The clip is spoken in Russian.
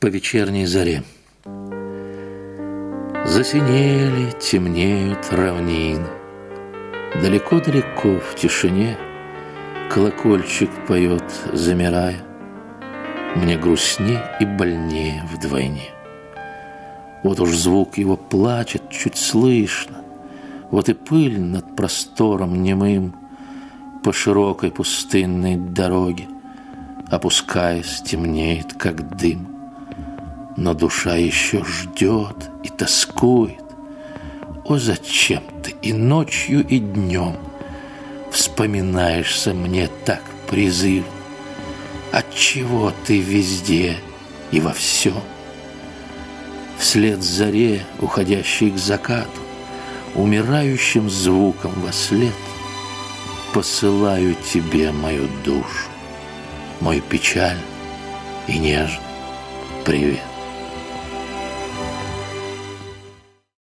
по вечерней заре. Засинели, темнеют равнины. Далеко-далеко в тишине Колокольчик поет, замирая. Мне грустнее и больнее вдвойне. Вот уж звук его плачет, чуть слышно. Вот и пыль над простором немым По широкой пустынной дороге, Опускаясь, темнеет, как дым. Но душа еще ждет и тоскует. О, зачем ты и ночью, и днем Вспоминаешься мне так призыв? Отчего ты везде и во всем? Вслед заре, уходящей к закату, Умирающим звуком во след Посылаю тебе мою душу, Мой печаль и нежный привет.